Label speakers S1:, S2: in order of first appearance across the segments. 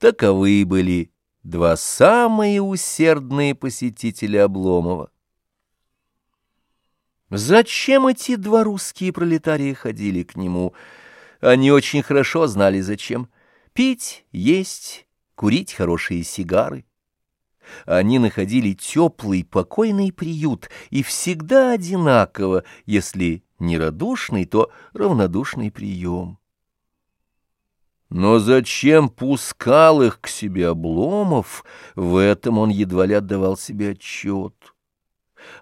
S1: Таковы были два самые усердные посетителя Обломова. Зачем эти два русские пролетарии ходили к нему? Они очень хорошо знали, зачем. Пить, есть, курить хорошие сигары. Они находили теплый, покойный приют, и всегда одинаково, если не радушный, то равнодушный прием. Но зачем пускал их к себе Обломов, в этом он едва ли отдавал себе отчет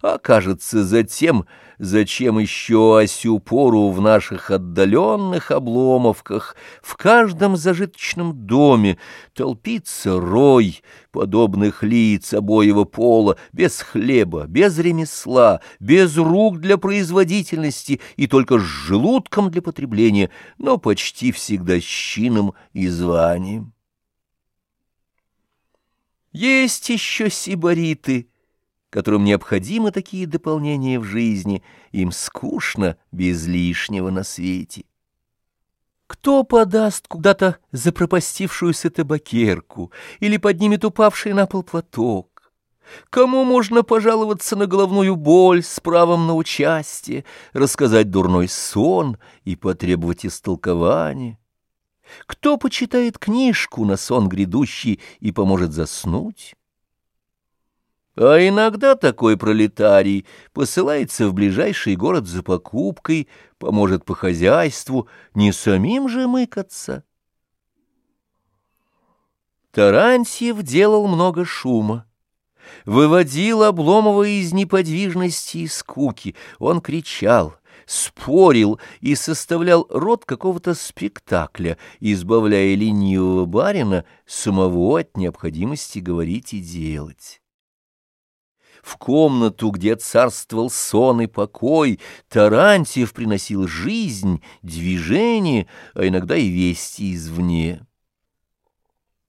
S1: а, кажется, затем, зачем еще осю пору в наших отдаленных обломовках, в каждом зажиточном доме толпится рой подобных лиц обоего пола, без хлеба, без ремесла, без рук для производительности и только с желудком для потребления, но почти всегда с чином и званием. Есть еще сибариты — которым необходимы такие дополнения в жизни, им скучно без лишнего на свете. Кто подаст куда-то запропастившуюся табакерку или поднимет упавший на пол платок? Кому можно пожаловаться на головную боль с правом на участие, рассказать дурной сон и потребовать истолкования? Кто почитает книжку на сон грядущий и поможет заснуть? А иногда такой пролетарий посылается в ближайший город за покупкой, поможет по хозяйству, не самим же мыкаться. Тарантьев делал много шума. Выводил Обломова из неподвижности и скуки. Он кричал, спорил и составлял род какого-то спектакля, избавляя ленивого барина самого от необходимости говорить и делать. В комнату, где царствовал сон и покой, Тарантьев приносил жизнь, движение, а иногда и вести извне.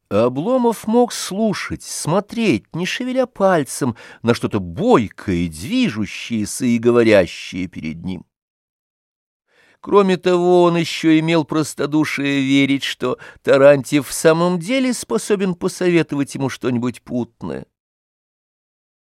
S1: Обломов мог слушать, смотреть, не шевеля пальцем, на что-то бойкое, движущееся и говорящее перед ним. Кроме того, он еще имел простодушие верить, что Тарантьев в самом деле способен посоветовать ему что-нибудь путное.